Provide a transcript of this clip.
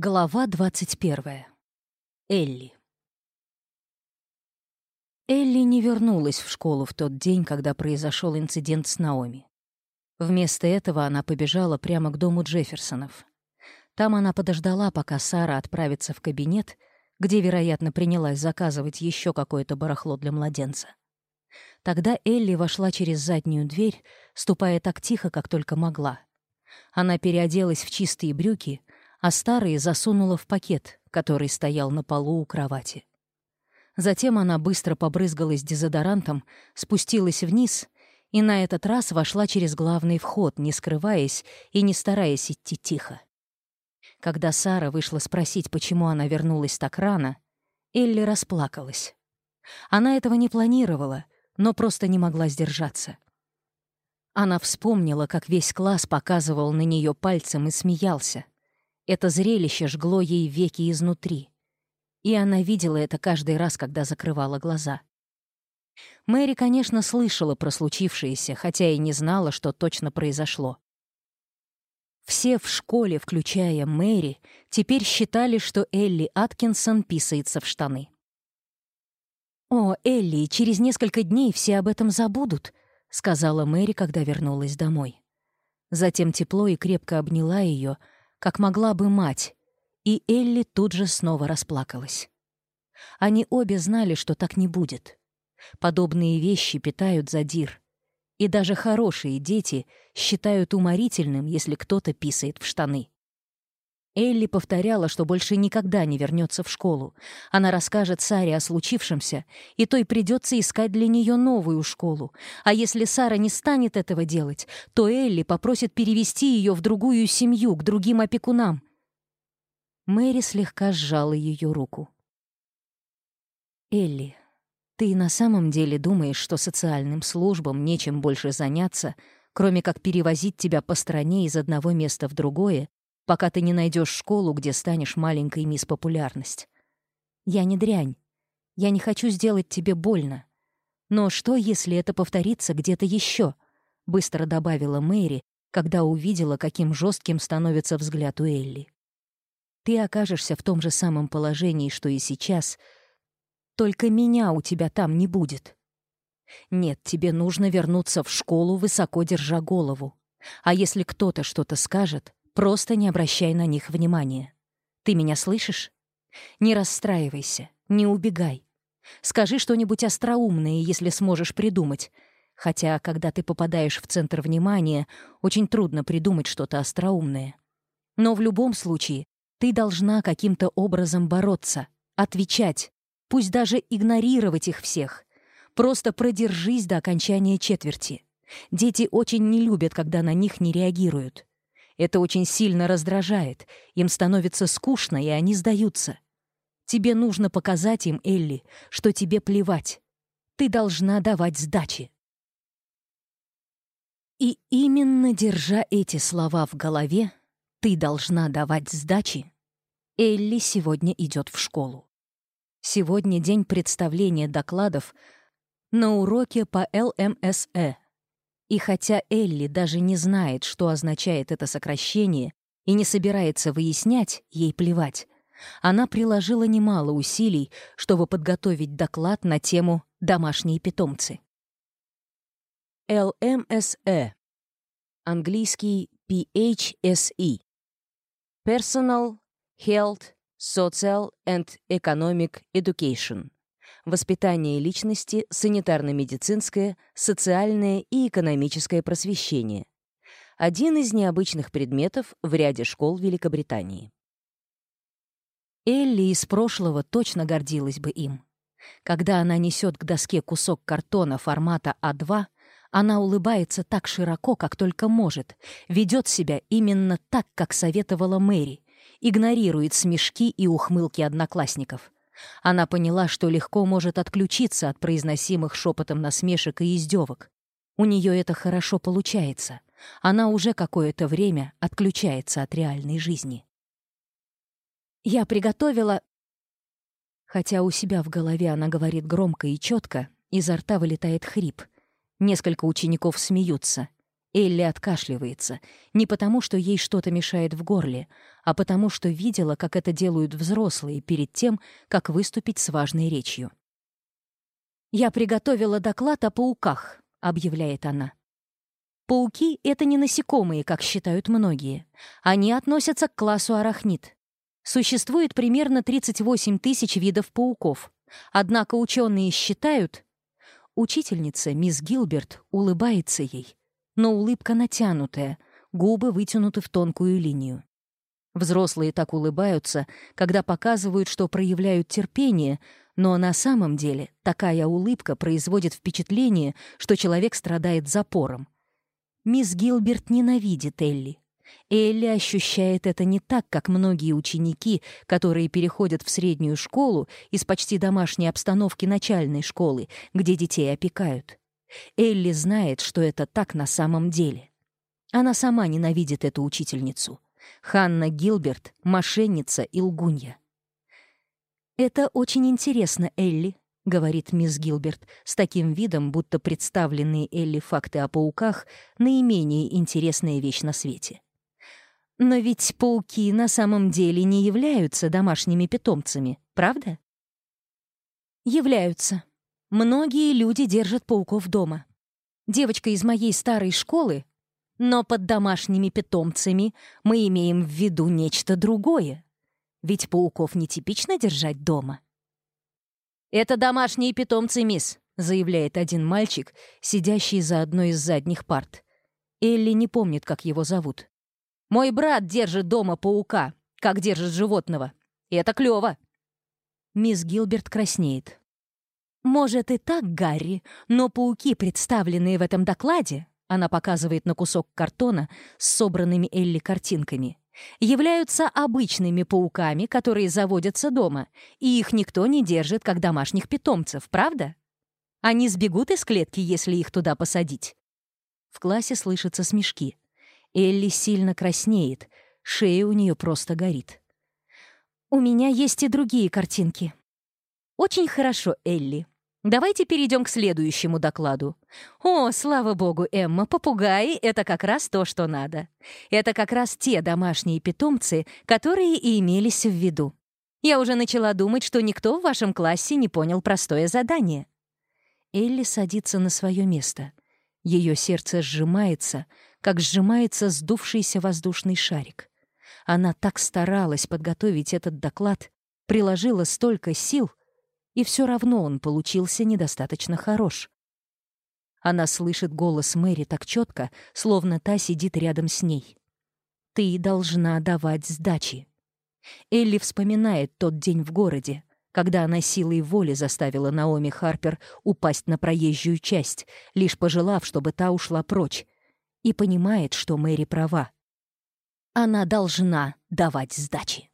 Глава 21. Элли. Элли не вернулась в школу в тот день, когда произошел инцидент с Наоми. Вместо этого она побежала прямо к дому Джефферсонов. Там она подождала, пока Сара отправится в кабинет, где, вероятно, принялась заказывать еще какое-то барахло для младенца. Тогда Элли вошла через заднюю дверь, ступая так тихо, как только могла. Она переоделась в чистые брюки — а старые засунула в пакет, который стоял на полу у кровати. Затем она быстро побрызгалась дезодорантом, спустилась вниз и на этот раз вошла через главный вход, не скрываясь и не стараясь идти тихо. Когда Сара вышла спросить, почему она вернулась так рано, Элли расплакалась. Она этого не планировала, но просто не могла сдержаться. Она вспомнила, как весь класс показывал на нее пальцем и смеялся — это зрелище жгло ей веки изнутри. И она видела это каждый раз, когда закрывала глаза. Мэри, конечно, слышала про случившееся, хотя и не знала, что точно произошло. Все в школе, включая Мэри, теперь считали, что Элли Аткинсон писается в штаны. «О, Элли, через несколько дней все об этом забудут», — сказала Мэри, когда вернулась домой. Затем тепло и крепко обняла ее, как могла бы мать, и Элли тут же снова расплакалась. Они обе знали, что так не будет. Подобные вещи питают задир. И даже хорошие дети считают уморительным, если кто-то писает в штаны. Элли повторяла, что больше никогда не вернется в школу. Она расскажет Саре о случившемся, и той придется искать для нее новую школу. А если Сара не станет этого делать, то Элли попросит перевести ее в другую семью, к другим опекунам. Мэри слегка сжала ее руку. «Элли, ты на самом деле думаешь, что социальным службам нечем больше заняться, кроме как перевозить тебя по стране из одного места в другое пока ты не найдешь школу, где станешь маленькой мисс Популярность. Я не дрянь. Я не хочу сделать тебе больно. Но что, если это повторится где-то еще? быстро добавила Мэри, когда увидела, каким жестким становится взгляд у Элли. Ты окажешься в том же самом положении, что и сейчас, только меня у тебя там не будет. Нет, тебе нужно вернуться в школу, высоко держа голову. А если кто-то что-то скажет, Просто не обращай на них внимания. Ты меня слышишь? Не расстраивайся, не убегай. Скажи что-нибудь остроумное, если сможешь придумать. Хотя, когда ты попадаешь в центр внимания, очень трудно придумать что-то остроумное. Но в любом случае, ты должна каким-то образом бороться, отвечать, пусть даже игнорировать их всех. Просто продержись до окончания четверти. Дети очень не любят, когда на них не реагируют. Это очень сильно раздражает. Им становится скучно, и они сдаются. Тебе нужно показать им, Элли, что тебе плевать. Ты должна давать сдачи. И именно держа эти слова в голове, «ты должна давать сдачи», Элли сегодня идет в школу. Сегодня день представления докладов на уроке по ЛМСЭ и хотя Элли даже не знает, что означает это сокращение, и не собирается выяснять, ей плевать, она приложила немало усилий, чтобы подготовить доклад на тему «Домашние питомцы». LMSE. Эм э английский PHSE. Personal Health Social and Economic Education воспитание личности, санитарно-медицинское, социальное и экономическое просвещение. Один из необычных предметов в ряде школ Великобритании. Элли из прошлого точно гордилась бы им. Когда она несет к доске кусок картона формата А2, она улыбается так широко, как только может, ведет себя именно так, как советовала Мэри, игнорирует смешки и ухмылки одноклассников, она поняла, что легко может отключиться от произносимых шепотом насмешек и издевок. У нее это хорошо получается. Она уже какое-то время отключается от реальной жизни. «Я приготовила...» Хотя у себя в голове она говорит громко и четко, изо рта вылетает хрип. Несколько учеников смеются. Элли откашливается. Не потому, что ей что-то мешает в горле, а потому, что видела, как это делают взрослые перед тем, как выступить с важной речью. «Я приготовила доклад о пауках», — объявляет она. Пауки — это не насекомые, как считают многие. Они относятся к классу арахнид. Существует примерно 38 тысяч видов пауков. Однако ученые считают... Учительница, мисс Гилберт, улыбается ей но улыбка натянутая, губы вытянуты в тонкую линию. Взрослые так улыбаются, когда показывают, что проявляют терпение, но на самом деле такая улыбка производит впечатление, что человек страдает запором. Мисс Гилберт ненавидит Элли. Элли ощущает это не так, как многие ученики, которые переходят в среднюю школу из почти домашней обстановки начальной школы, где детей опекают. Элли знает, что это так на самом деле. Она сама ненавидит эту учительницу. Ханна Гилберт — мошенница и лгунья. «Это очень интересно, Элли», — говорит мисс Гилберт, с таким видом, будто представленные Элли факты о пауках — наименее интересная вещь на свете. «Но ведь пауки на самом деле не являются домашними питомцами, правда?» «Являются», Многие люди держат пауков дома. Девочка из моей старой школы, но под домашними питомцами мы имеем в виду нечто другое. Ведь пауков нетипично держать дома. «Это домашние питомцы, мисс», — заявляет один мальчик, сидящий за одной из задних парт. Элли не помнит, как его зовут. «Мой брат держит дома паука, как держит животного. И это клёво!» Мисс Гилберт краснеет. Может и так, Гарри, но пауки, представленные в этом докладе, она показывает на кусок картона с собранными Элли картинками, являются обычными пауками, которые заводятся дома, и их никто не держит как домашних питомцев, правда? Они сбегут из клетки, если их туда посадить. В классе слышатся смешки. Элли сильно краснеет, шея у нее просто горит. «У меня есть и другие картинки». «Очень хорошо, Элли», Давайте перейдем к следующему докладу. О, слава богу, Эмма, попугаи — это как раз то, что надо. Это как раз те домашние питомцы, которые и имелись в виду. Я уже начала думать, что никто в вашем классе не понял простое задание. Элли садится на свое место. Ее сердце сжимается, как сжимается сдувшийся воздушный шарик. Она так старалась подготовить этот доклад, приложила столько сил, и все равно он получился недостаточно хорош. Она слышит голос Мэри так четко, словно та сидит рядом с ней. «Ты должна давать сдачи». Элли вспоминает тот день в городе, когда она силой воли заставила Наоми Харпер упасть на проезжую часть, лишь пожелав, чтобы та ушла прочь, и понимает, что Мэри права. Она должна давать сдачи.